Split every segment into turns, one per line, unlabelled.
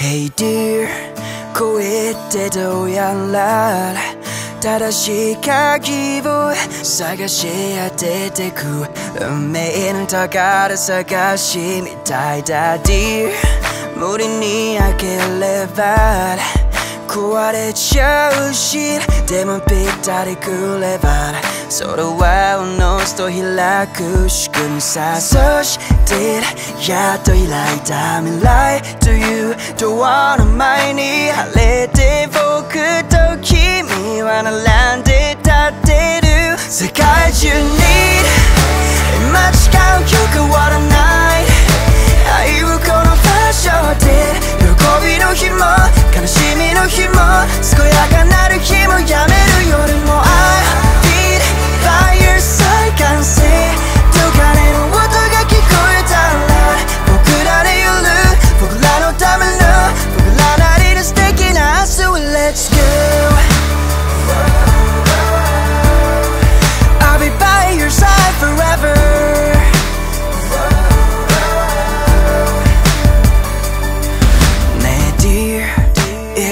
Hey dear 声ってどうやら正しい鍵を探し当ててく運命の宝探しみたいだ Dear. 無理に開ければ壊れちゃうしでもぴったりくればそれはおのずと開く仕組みさそしてやっと開いた未来というドアの前に晴れて僕と君は並んで立ってる。世界中に健やかなる日もやめ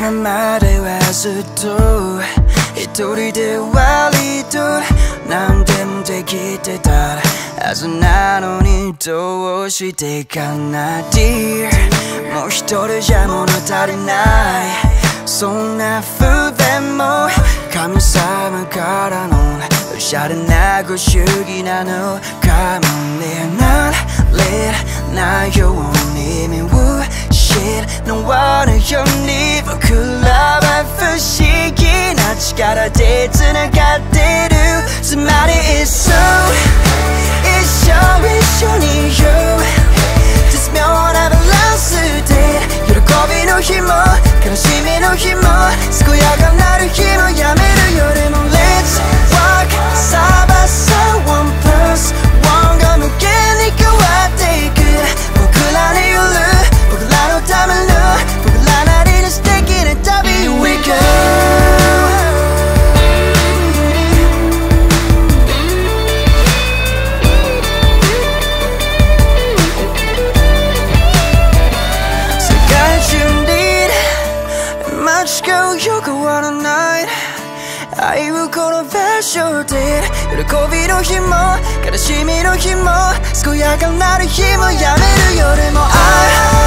今まではずっと一人で割と何でもできてたはずなのにどうしてかな Dear もう一人じゃ物足りないそんな不便も神様からのおしゃれなご祝儀なのかもねなれないように身を知らないように議な力で繋がってるつまり一緒しかよくわらない愛をこの場所で。喜びの日も悲しみの日も健やかなる日もやめる夜も I be